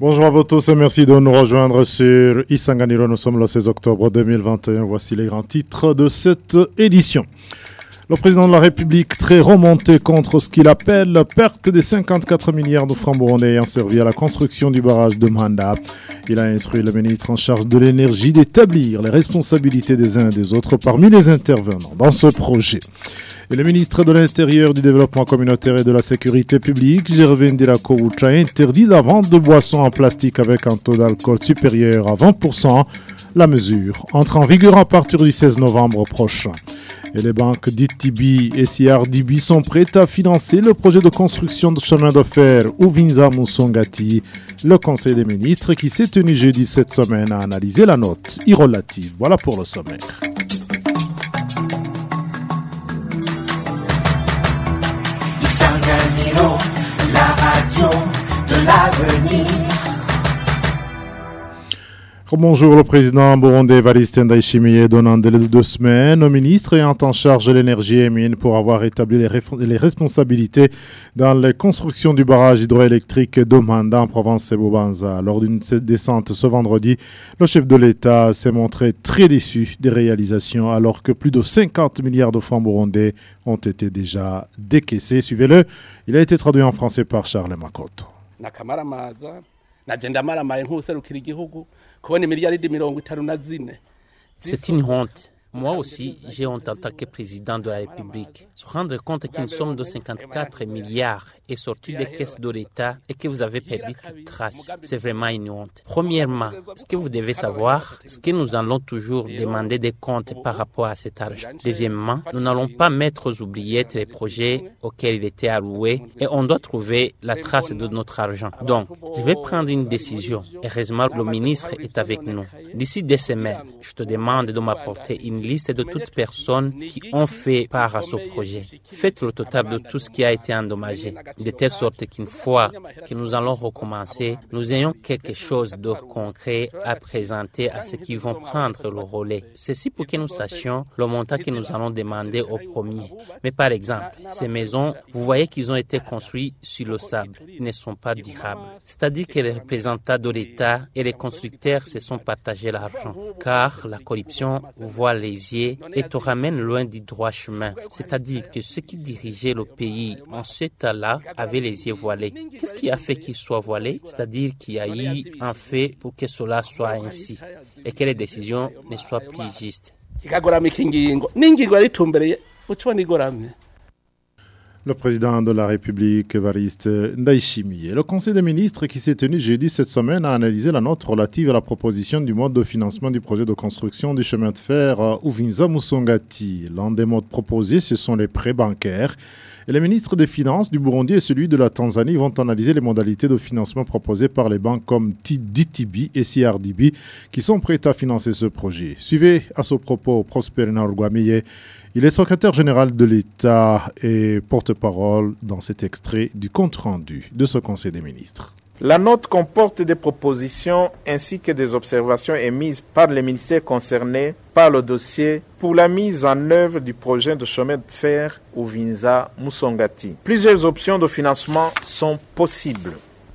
Bonjour à vous tous et merci de nous rejoindre sur Isanganiro. Nous sommes le 16 octobre 2021. Voici les grands titres de cette édition. Le président de la République, très remonté contre ce qu'il appelle la perte des 54 milliards de francs burundais ayant servi à la construction du barrage de Manda. Il a instruit le ministre en charge de l'énergie d'établir les responsabilités des uns et des autres parmi les intervenants dans ce projet. Et le ministre de l'Intérieur, du Développement communautaire et de la Sécurité publique, Gervin Dirakoucha, interdit la vente de boissons en plastique avec un taux d'alcool supérieur à 20%. La mesure entre en vigueur à partir du 16 novembre prochain. Et les banques DITIBI et CRDB sont prêtes à financer le projet de construction de chemin de fer Uvinza Musongati. Le Conseil des ministres qui s'est tenu jeudi cette semaine a analysé la note irrelative. Voilà pour le sommaire. Bonjour, le président burundais Evariste Ndayishimiye donne un délai de deux semaines au ministre ayant en charge de l'énergie et mine pour avoir établi les, responsabilités dans les constructions du barrage hydroélectrique d'Omanda en Provence et Bobanza. Lors d'une descente ce vendredi, le chef de l'État s'est montré très déçu des réalisations alors que plus de 50 milliards de francs burundais ont été déjà décaissés. Suivez-le, il a été traduit en français par Charles Makoto. kubona imiliyaridi mirongo itanu na zine. Seti ni honte. Moi aussi, j'ai honte en tant que président de la République. Se rendre compte qu'une somme de 54 milliards est sortie des caisses de l'État et que vous avez perdu toute trace, c'est vraiment une honte. Premièrement, ce que vous devez savoir, c'est que nous allons toujours demander des comptes par rapport à cet argent. Deuxièmement, nous n'allons pas mettre aux oubliettes les projets auxquels il était alloué et on doit trouver la trace de notre argent. Donc, je vais prendre une décision. Heureusement, le ministre est avec nous. D'ici des semaines, je te demande de m'apporter une liste de toutes personnes qui ont fait part à ce projet. Faites le total de tout ce qui a été endommagé, de telle sorte qu'une fois que nous allons recommencer, nous ayons quelque chose de concret à présenter à ceux qui vont prendre le relais. Ceci pour que nous sachions le montant que nous allons demander au premier. Mais par exemple, ces maisons, vous voyez qu'ils ont été construits sur le sable. Ne sont pas durables. C'est-à-dire que les représentants de l'État et les constructeurs se sont partagés l'argent. Car la corruption voit les et te ramène loin du droit chemin. C'est-à-dire que ceux qui dirigeaient le pays en ce temps-là avaient les yeux voilés. Qu'est-ce qui a fait qu'ils soient voilés? C'est-à-dire qu'il y a eu un fait pour que cela soit ainsi et que les décisions ne soient plus justes. Le président de la République, Evariste Ndayishimiye. Le Conseil des ministres qui s'est tenu jeudi cette semaine a analysé la note relative à la proposition du mode de financement du projet de construction du chemin de fer Uvinza Musongati. L'un des modes proposés, ce sont les prêts bancaires. Et les ministres des Finances du Burundi et celui de la Tanzanie vont analyser les modalités de financement proposées par les banques comme DTB et CRDB qui sont prêtes à financer ce projet. Suivez à ce propos Prosper Naurguamiye. Il est secrétaire général de l'État et porte-parole dans cet extrait du compte-rendu de ce Conseil des ministres. La note comporte des propositions ainsi que des observations émises par les ministères concernés par le dossier pour la mise en œuvre du projet de chemin de fer Uvinza Musongati. Plusieurs options de financement sont possibles.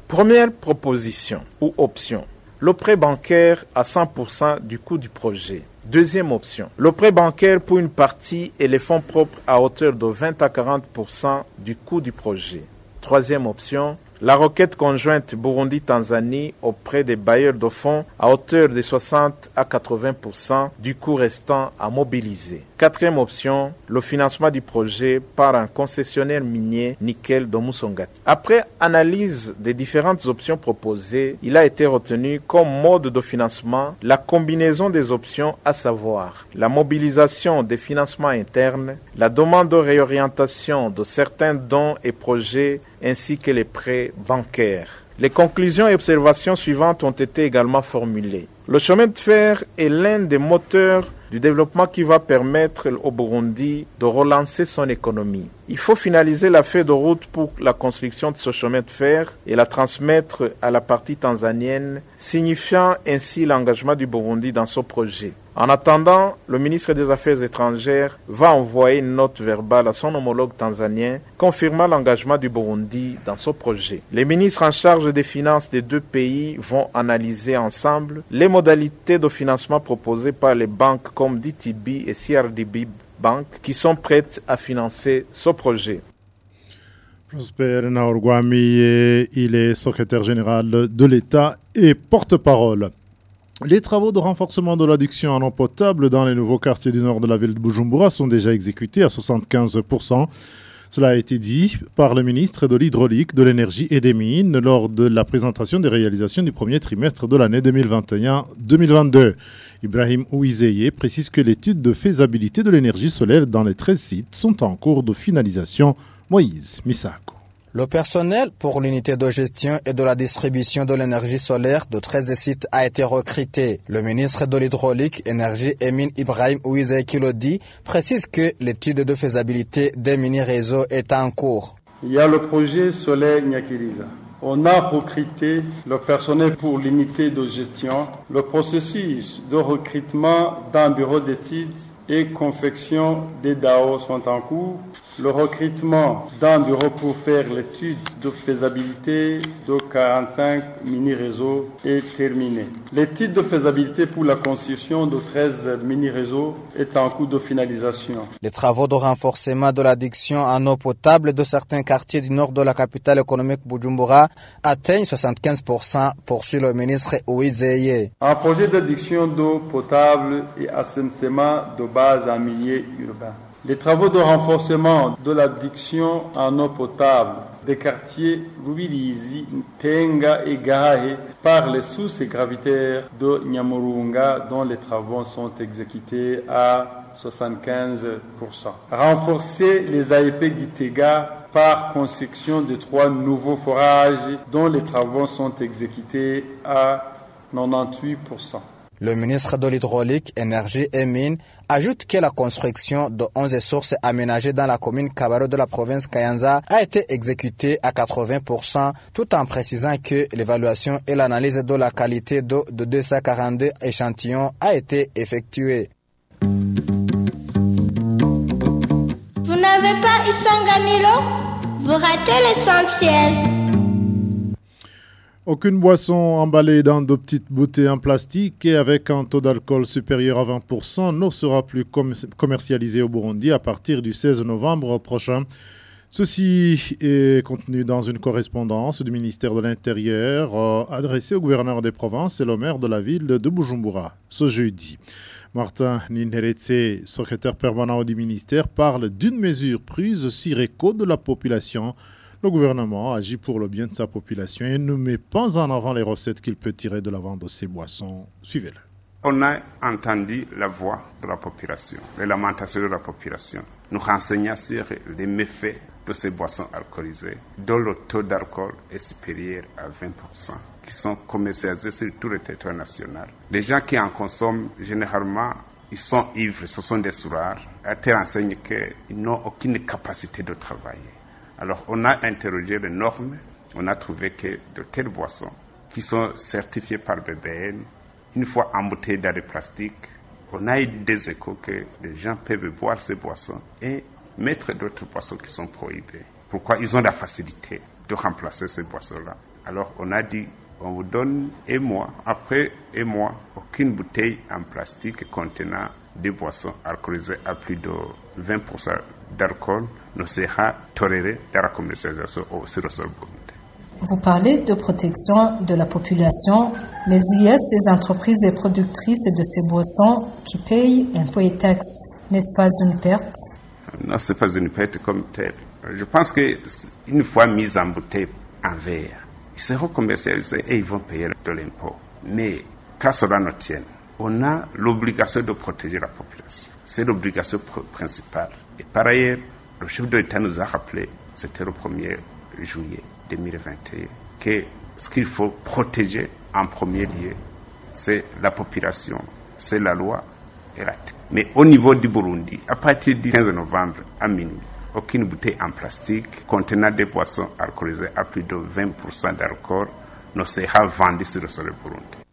Première proposition ou option, le prêt bancaire à 100% du coût du projet. Deuxième option, le prêt bancaire pour une partie et les fonds propres à hauteur de 20 à 40% du coût du projet. Troisième option, la requête conjointe Burundi-Tanzanie auprès des bailleurs de fonds à hauteur de 60 à 80% du coût restant à mobiliser. Quatrième option, le financement du projet par un concessionnaire minier nickel de Musongati. Après analyse des différentes options proposées, il a été retenu comme mode de financement la combinaison des options à savoir la mobilisation des financements internes, la demande de réorientation de certains dons et projets ainsi que les prêts bancaires. Les conclusions et observations suivantes ont été également formulées. Le chemin de fer est l'un des moteurs du développement qui va permettre au Burundi de relancer son économie. Il faut finaliser la feuille de route pour la construction de ce chemin de fer et la transmettre à la partie tanzanienne, signifiant ainsi l'engagement du Burundi dans ce projet. En attendant, le ministre des Affaires étrangères va envoyer une note verbale à son homologue tanzanien confirmant l'engagement du Burundi dans ce projet. Les ministres en charge des finances des deux pays vont analyser ensemble les modalités de financement proposées par les banques comme DTB et CRDB Bank qui sont prêtes à financer ce projet. Prosper Naorgwami, il est secrétaire général de l'État et porte-parole. Les travaux de renforcement de l'adduction en eau potable dans les nouveaux quartiers du nord de la ville de Bujumbura sont déjà exécutés à 75%. Cela a été dit par le ministre de l'Hydraulique, de l'Énergie et des Mines lors de la présentation des réalisations du premier trimestre de l'année 2021-2022. Ibrahim Ouizeye précise que l'étude de faisabilité de l'énergie solaire dans les 13 sites sont en cours de finalisation. Moïse Misako. Le personnel pour l'unité de gestion et de la distribution de l'énergie solaire de 13 sites a été recruté. Le ministre de l'Hydraulique, Énergie Emin Ibrahim Ouizé Kilodi précise que l'étude de faisabilité des mini-réseaux est en cours. Il y a le projet solaire Nyakiriza. On a recruté le personnel pour l'unité de gestion. Le processus de recrutement d'un bureau d'études et confection des DAO sont en cours. Le recrutement d'un bureau pour faire l'étude de faisabilité de 45 mini-réseaux est terminé. L'étude de faisabilité pour la construction de 13 mini-réseaux est en cours de finalisation. Les travaux de renforcement de l'addiction en eau potable de certains quartiers du nord de la capitale économique Bujumbura atteignent 75%, poursuit le ministre Ouizeye. Un projet d'addiction d'eau potable et assainissement de base en milieu. Les travaux de renforcement de l'addiction en eau potable des quartiers Rubirizi, Tenga et Gahe par les sources gravitaires de Nyamurunga dont les travaux sont exécutés à 75%. Renforcer les AEP Gitega par construction de trois nouveaux forages dont les travaux sont exécutés à 98%. Le ministre de l'Hydraulique, Énergie et Mines ajoute que la construction de 11 sources aménagées dans la commune Kabaro de la province Kayanza a été exécutée à 80%, tout en précisant que l'évaluation et l'analyse de la qualité d'eau de 242 échantillons a été effectuée. Vous n'avez pas Isanganilo Vous ratez l'essentiel. Aucune boisson emballée dans de petites bouteilles en plastique et avec un taux d'alcool supérieur à 20% ne sera plus commercialisée au Burundi à partir du 16 novembre prochain. Ceci est contenu dans une correspondance du ministère de l'Intérieur euh, adressée au gouverneur des provinces et au maire de la ville de Bujumbura ce jeudi. Martin Ninheretse, secrétaire permanent du ministère, parle d'une mesure prise sur écho de la population le gouvernement agit pour le bien de sa population et ne met pas en avant les recettes qu'il peut tirer de la vente de ses boissons. Suivez-le. On a entendu la voix de la population, les lamentations de la population, nous renseignant sur les méfaits de ces boissons alcoolisées, dont le taux d'alcool est supérieur à 20%, qui sont commercialisées sur tout le territoire national. Les gens qui en consomment, généralement, ils sont ivres, ce sont des sourds, à tel enseigne qu'ils n'ont aucune capacité de travailler. Alors on a interrogé les normes, on a trouvé que de telles boissons qui sont certifiées par BBN, une fois embouteillées dans le plastique, on a eu des échos que les gens peuvent boire ces boissons et mettre d'autres boissons qui sont prohibées. Pourquoi Ils ont la facilité de remplacer ces boissons-là? Alors on a dit, on vous donne un mois, après un mois, aucune bouteille en plastique contenant des boissons alcoolisées à plus de 20% d'alcool ne sera toléré dans la commercialisation sur le sol Vous parlez de protection de la population, mais il y a ces entreprises et productrices de ces boissons qui payent impôts et taxes. N'est-ce pas une perte? Non, ce n'est pas une perte comme telle. Je pense qu'une fois mis en bouteille en verre, ils seront commercialisés et ils vont payer de l'impôt. Mais quand cela ne tient, on a l'obligation de protéger la population. C'est l'obligation principale. Et par ailleurs, le chef de l'État nous a rappelé, c'était le 1er juillet 2021, que ce qu'il faut protéger en premier lieu, c'est la population, c'est la loi et la terre. Mais au niveau du Burundi, à partir du 15 novembre à minuit, aucune bouteille en plastique contenant des boissons alcoolisées à plus de 20% d'alcool ne sera vendue sur le sol Burundi.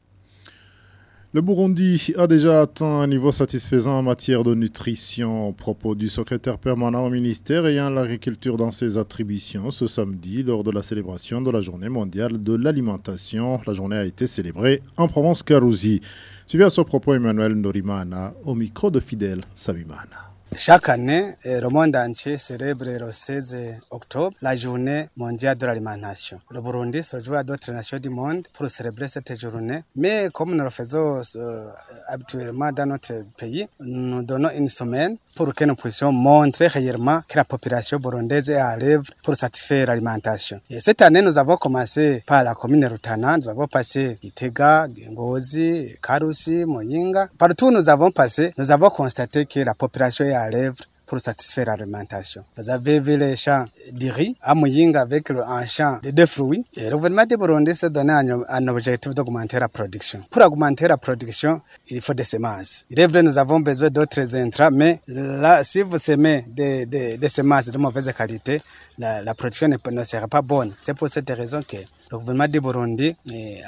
Le Burundi a déjà atteint un niveau satisfaisant en matière de nutrition. Propos du secrétaire permanent au ministère ayant l'agriculture dans ses attributions, ce samedi, lors de la célébration de la journée mondiale de l'alimentation, la journée a été célébrée en Provence-Carousie. Suivi à ce propos Emmanuel Norimana au micro de Fidèle Savimana. Chaque année, le monde entier célèbre le 16 octobre la journée mondiale de l'alimentation. Le Burundi se joue à d'autres nations du monde pour célébrer cette journée. Mais comme nous le faisons euh, habituellement dans notre pays, nous donnons une semaine pour que nous puissions montrer réellement que la population burundaise est à l'œuvre pour satisfaire l'alimentation. Et cette année, nous avons commencé par la commune Rutana, nous avons passé Gitega, Ngozi, Karusi, Moyinga. Partout où nous avons passé, nous avons constaté que la population est à l'œuvre pour satisfaire l'alimentation. Vous avez vu les champs de riz à Muyinga avec le, un champ de fruits. Le gouvernement de Burundi s'est donné un, objectif d'augmenter la production. Pour augmenter la production, il faut des semences. Il est vrai, nous avons besoin d'autres intrants, mais là, si vous semez des, des, des semences de mauvaise qualité, la, production ne, sera pas bonne. C'est pour cette raison que le gouvernement de Burundi,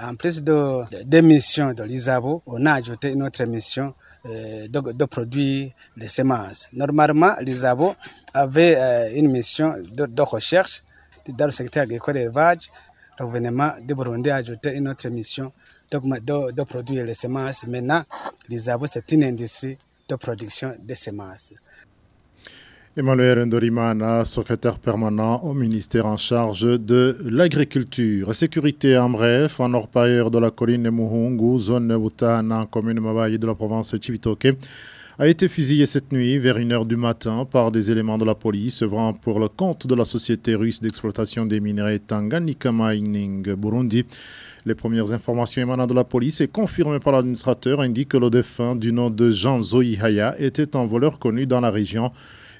en plus de, de, de missions de l'ISABO, on a ajouté une autre mission de, de, produire des semences. Normalement, les abos avaient euh, une mission de, recherche dans le secteur agricole et élevage. Le gouvernement de Burundi a ajouté une autre mission de, de produire les semences. Maintenant, les c'est une industrie de production de semences. Emmanuel Ndorimana, secrétaire permanent au ministère en charge de l'agriculture. Sécurité en bref, en orpailleur de la colline Muhungu, zone Utana, commune Mabaye de la province Chibitoke, a été fusillé cette nuit vers 1h du matin par des éléments de la police œuvrant pour le compte de la société russe d'exploitation des minerais Tanganyika Mining Burundi. Les premières informations émanant de la police et confirmées par l'administrateur indiquent que le défunt du nom de Jean Zoïhaya était un voleur connu dans la région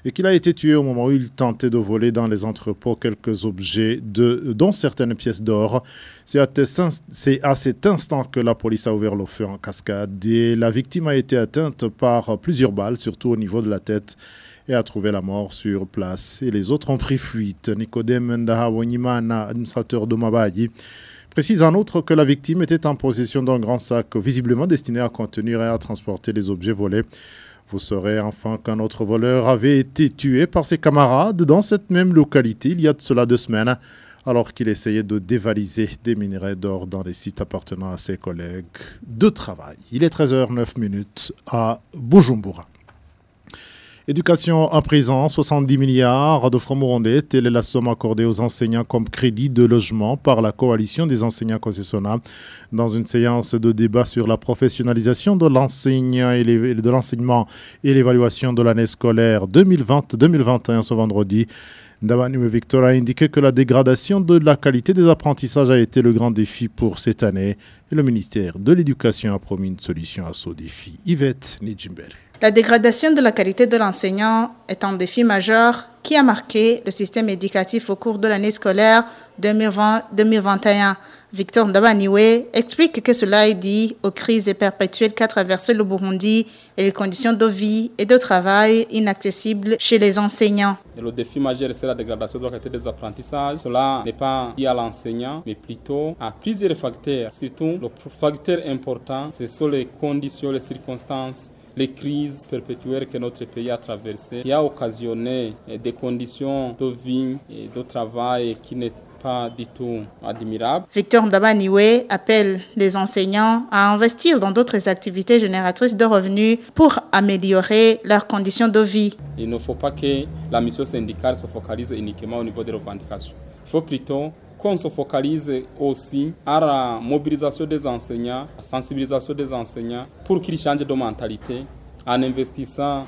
et qu'il a été tué au moment où il tentait de voler dans les entrepôts quelques objets, de, dont certaines pièces d'or. C'est à, cet instant que la police a ouvert le feu en cascade et la victime a été atteinte par plusieurs balles, surtout au niveau de la tête et a trouvé la mort sur place. Et les autres ont pris fuite. Nicodème Ndahawonyimana, administrateur de précise en outre que la victime était en possession d'un grand sac visiblement destiné à contenir et à transporter les objets volés. Vous saurez enfin qu'un autre voleur avait été tué par ses camarades dans cette même localité il y a de cela deux semaines, alors qu'il essayait de dévaliser des minerais d'or dans les sites appartenant à ses collègues de travail. Il est 13h09 à Bujumbura. Éducation à présent, 70 milliards de francs burundais, telle est la somme accordée aux enseignants comme crédit de logement par la coalition des enseignants concessionnaires dans une séance de débat sur la professionnalisation de l'enseignement et l'évaluation de l'année scolaire 2020-2021 ce vendredi. Davani Victor a indiqué que la dégradation de la qualité des apprentissages a été le grand défi pour cette année et le ministère de l'Éducation a promis une solution à ce défi. Yvette Nijimbel. La dégradation de la qualité de l'enseignant est un défi majeur qui a marqué le système éducatif au cours de l'année scolaire 2020-2021. Victor Ndabaniwe explique que cela est dû aux crises perpétuelles qu'a traversé le Burundi et les conditions de vie et de travail inaccessibles chez les enseignants. Le défi majeur, c'est la dégradation de la qualité des apprentissages. Cela n'est pas lié à l'enseignant, mais plutôt à plusieurs facteurs. Surtout, le facteur important, ce sont les conditions, les circonstances les crises perpétuelles que notre pays a traversées, qui a occasionné des conditions de vie et de travail qui n'étaient pas du tout admirables. Victor Ndabaniwe appelle les enseignants à investir dans d'autres activités génératrices de revenus pour améliorer leurs conditions de vie. Il ne faut pas que la mission syndicale se focalise uniquement au niveau des revendications. Il faut plutôt qu'on se focalise aussi à la mobilisation des enseignants, la sensibilisation des enseignants pour qu'ils changent de mentalité en investissant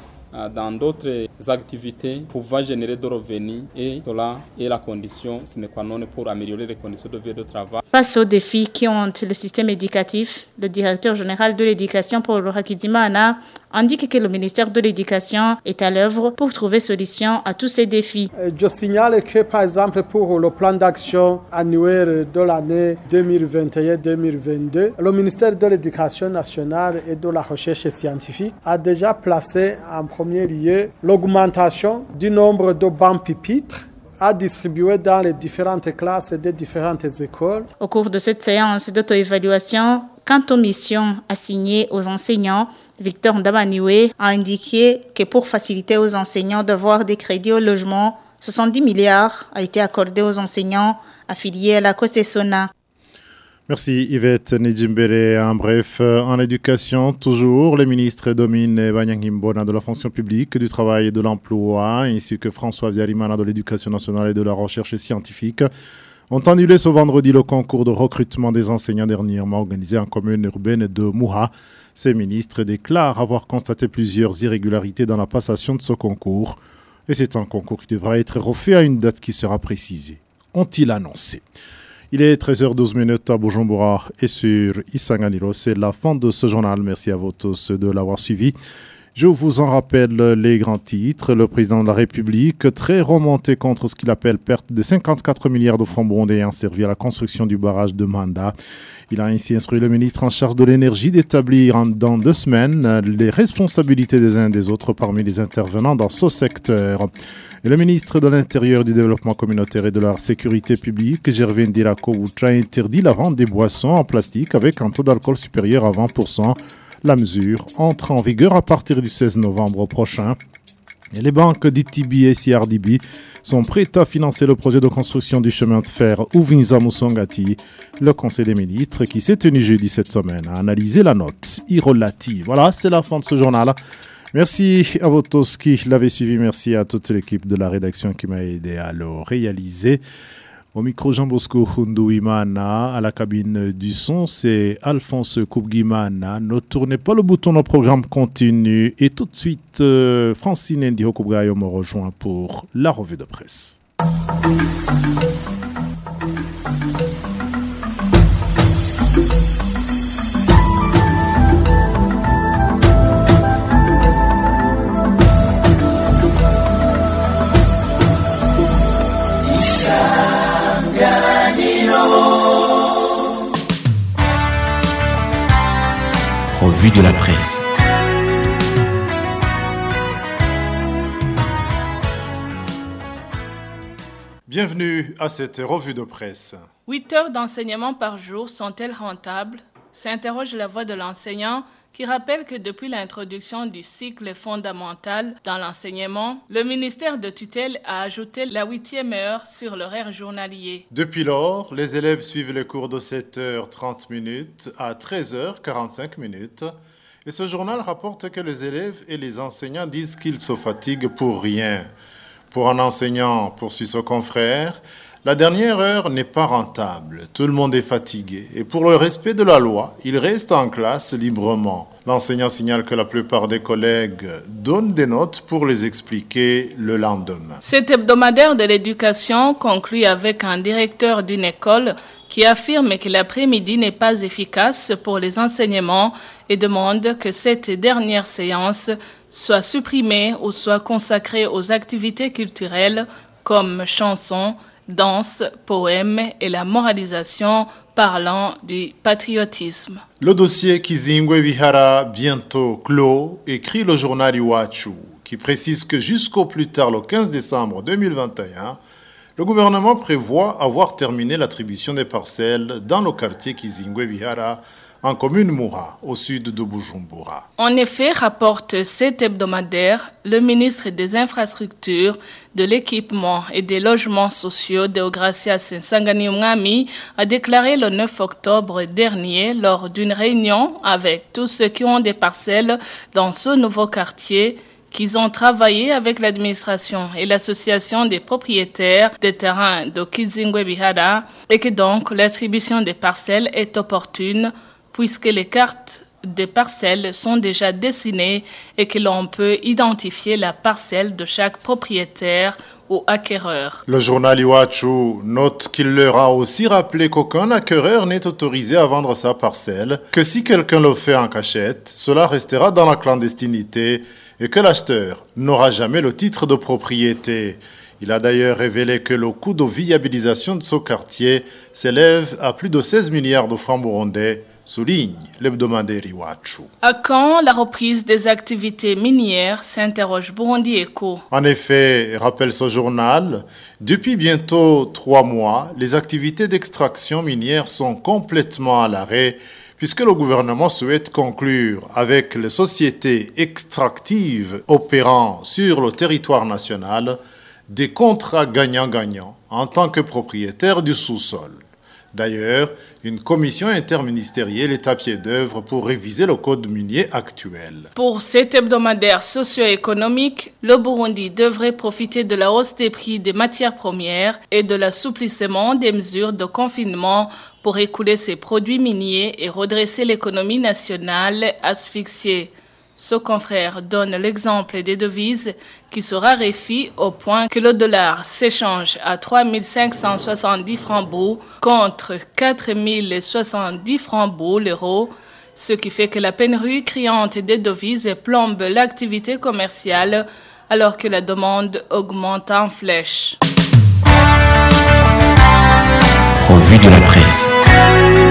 dans d'autres activités pouvant générer de revenus et cela est la condition sine qua non pour améliorer les conditions de vie et de travail. Face aux défis qui hantent le système éducatif, le directeur général de l'éducation pour le Rakidimana indique que le ministère de l'Éducation est à l'œuvre pour trouver solution à tous ces défis. Euh, je signale que, par exemple, pour le plan d'action annuel de l'année 2021-2022, le ministère de l'Éducation nationale et de la recherche scientifique a déjà placé en premier lieu l'augmentation du nombre de bancs pupitres à distribuer dans les différentes classes des différentes écoles. Au cours de cette séance d'auto-évaluation, quant aux missions assignées aux enseignants, Victor Ndabaniwe a indiqué que pour faciliter aux enseignants d'avoir des crédits au logement, 70 milliards a été accordé aux enseignants affiliés à la Sona. Merci Yvette Nijimbere. En bref, en éducation, toujours, les ministres Domine Banyangimbona de la fonction publique, du travail et de l'emploi, ainsi que François Viarimana de l'éducation nationale et de la recherche scientifique, ont annulé ce vendredi le concours de recrutement des enseignants dernièrement organisé en commune urbaine de Mouha. Ces ministres déclarent avoir constaté plusieurs irrégularités dans la passation de ce concours. Et c'est un concours qui devra être refait à une date qui sera précisée. Ont-ils annoncé? Il est 13h12 à Bujumbura et sur Isanganiro. C'est la fin de ce journal. Merci à vous tous de l'avoir suivi. Je vous en rappelle les grands titres. Le président de la République, très remonté contre ce qu'il appelle perte de 54 milliards de francs burundais ayant servi à la construction du barrage de Manda. Il a ainsi instruit le ministre en charge de l'énergie d'établir dans deux semaines les responsabilités des uns et des autres parmi les intervenants dans ce secteur. Et le ministre de l'Intérieur, du Développement communautaire et de la Sécurité publique, Gervais Ndirako a interdit la vente des boissons en plastique avec un taux d'alcool supérieur à 20%. La mesure entre en vigueur à partir du 16 novembre prochain. Les banques d'ITB et CRDB sont prêtes à financer le projet de construction du chemin de fer Uvinza Musongati. Le Conseil des ministres, qui s'est tenu jeudi cette semaine, a analysé la note irrelative. Voilà, c'est la fin de ce journal. Merci à vous tous qui l'avez suivi. Merci à toute l'équipe de la rédaction qui m'a aidé à le réaliser. Au micro Jean Bosco Hundouimana, à la cabine du son, c'est Alphonse Koubguimana. Ne tournez pas le bouton, le programme continue. Et tout de suite, euh, Francine Ndiho me rejoint pour la revue de presse. Revue de la presse. Bienvenue à cette revue de presse. 8 heures d'enseignement par jour sont-elles rentables? S'interroge la voix de l'enseignant qui rappelle que depuis l'introduction du cycle fondamental dans l'enseignement, le ministère de tutelle a ajouté la huitième heure sur l'horaire journalier. Depuis lors, les élèves suivent les cours de 7h30 minutes à 13h45 minutes. Et ce journal rapporte que les élèves et les enseignants disent qu'ils se fatiguent pour rien. Pour un enseignant, poursuit son confrère, la dernière heure n'est pas rentable, tout le monde est fatigué, et pour le respect de la loi, il reste en classe librement. L'enseignant signale que la plupart des collègues donnent des notes pour les expliquer le lendemain. Cet hebdomadaire de l'éducation conclut avec un directeur d'une école qui affirme que l'après-midi n'est pas efficace pour les enseignements et demande que cette dernière séance soit supprimée ou soit consacrée aux activités culturelles comme chansons, danse, poème et la moralisation parlant du patriotisme. Le dossier Kizingwe Bihara, bientôt clos, écrit le journal Iwachu, qui précise que jusqu'au plus tard le 15 décembre 2021, le gouvernement prévoit avoir terminé l'attribution des parcelles dans le quartier Kizingwe Bihara en commune Moura, au sud de Bujumbura. En effet, rapporte cet hebdomadaire, le ministre des Infrastructures, de l'Équipement et des Logements sociaux, Deogracias Sangani a déclaré le 9 octobre dernier, lors d'une réunion avec tous ceux qui ont des parcelles dans ce nouveau quartier, qu'ils ont travaillé avec l'administration et l'association des propriétaires des terrains de Kizingwe Bihara et que donc l'attribution des parcelles est opportune puisque les cartes des parcelles sont déjà dessinées et que l'on peut identifier la parcelle de chaque propriétaire ou acquéreur. Le journal Iwachu note qu'il leur a aussi rappelé qu'aucun acquéreur n'est autorisé à vendre sa parcelle, que si quelqu'un le fait en cachette, cela restera dans la clandestinité et que l'acheteur n'aura jamais le titre de propriété. Il a d'ailleurs révélé que le coût de viabilisation de ce quartier s'élève à plus de 16 milliards de francs burundais, souligne l'hebdomadaire Iwachu. À quand la reprise des activités minières s'interroge Burundi Eco. En effet, rappelle ce journal, depuis bientôt trois mois, les activités d'extraction minière sont complètement à l'arrêt puisque le gouvernement souhaite conclure avec les sociétés extractives opérant sur le territoire national des contrats gagnant-gagnant en tant que propriétaire du sous-sol. D'ailleurs, une commission interministérielle est à pied d'œuvre pour réviser le code minier actuel. Pour cet hebdomadaire socio-économique, le Burundi devrait profiter de la hausse des prix des matières premières et de l'assouplissement des mesures de confinement pour écouler ses produits miniers et redresser l'économie nationale asphyxiée. Ce confrère donne l'exemple des devises qui se raréfient au point que le dollar s'échange à 3570 francs bouts contre 4070 francs bouts l'euro, ce qui fait que la pénurie criante des devises plombe l'activité commerciale alors que la demande augmente en flèche. Revue de la presse.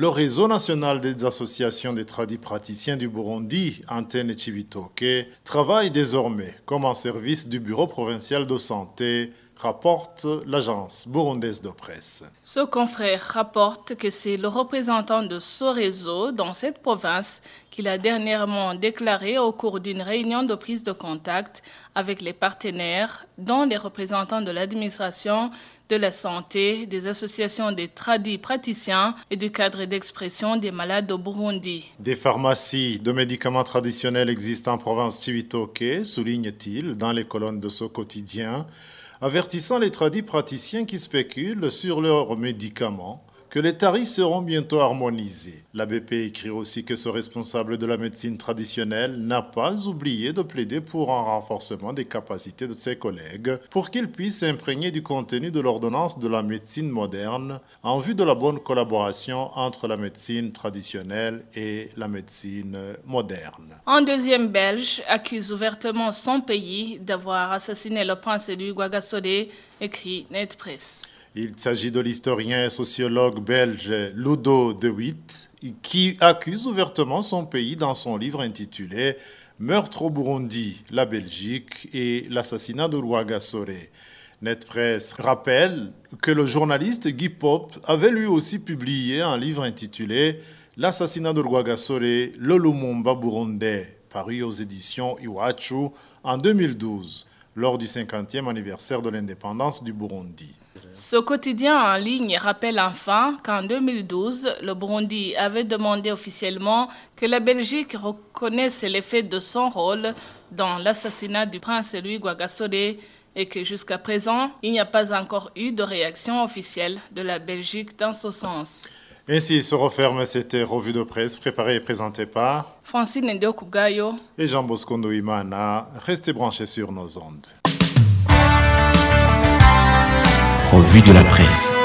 Le réseau national des associations des tradis praticiens du Burundi, Antenne Chibitoke, travaille désormais comme un service du Bureau provincial de santé, rapporte l'agence burundaise de presse. Ce confrère rapporte que c'est le représentant de ce réseau dans cette province qu'il a dernièrement déclaré au cours d'une réunion de prise de contact avec les partenaires, dont les représentants de l'administration, de la santé, des associations des tradis praticiens et du cadre d'expression des malades au Burundi. Des pharmacies de médicaments traditionnels existent en province Chibitoke, souligne-t-il dans les colonnes de ce quotidien, avertissant les tradis praticiens qui spéculent sur leurs médicaments que les tarifs seront bientôt harmonisés. La BP écrit aussi que ce responsable de la médecine traditionnelle n'a pas oublié de plaider pour un renforcement des capacités de ses collègues pour qu'ils puissent s'imprégner du contenu de l'ordonnance de la médecine moderne en vue de la bonne collaboration entre la médecine traditionnelle et la médecine moderne. Un deuxième Belge accuse ouvertement son pays d'avoir assassiné le prince Louis Guagasodé, écrit Net Press. Il s'agit de l'historien et sociologue belge Ludo De Witt, qui accuse ouvertement son pays dans son livre intitulé Meurtre au Burundi, la Belgique et l'assassinat de Rwagasore. Net Press rappelle que le journaliste Guy Pop avait lui aussi publié un livre intitulé L'assassinat de Rwagasore, le Lumumba burundais, paru aux éditions Iwachu en 2012, lors du 50e anniversaire de l'indépendance du Burundi. Ce quotidien en ligne rappelle enfin qu'en 2012, le Burundi avait demandé officiellement que la Belgique reconnaisse l'effet de son rôle dans l'assassinat du prince Louis Guagasode et que jusqu'à présent, il n'y a pas encore eu de réaction officielle de la Belgique dans ce sens. Ainsi se referme cette revue de presse préparée et présentée par Francine Ndiokugayo et Jean Bosco Imana. Restez branchés sur nos ondes. Revue de la presse.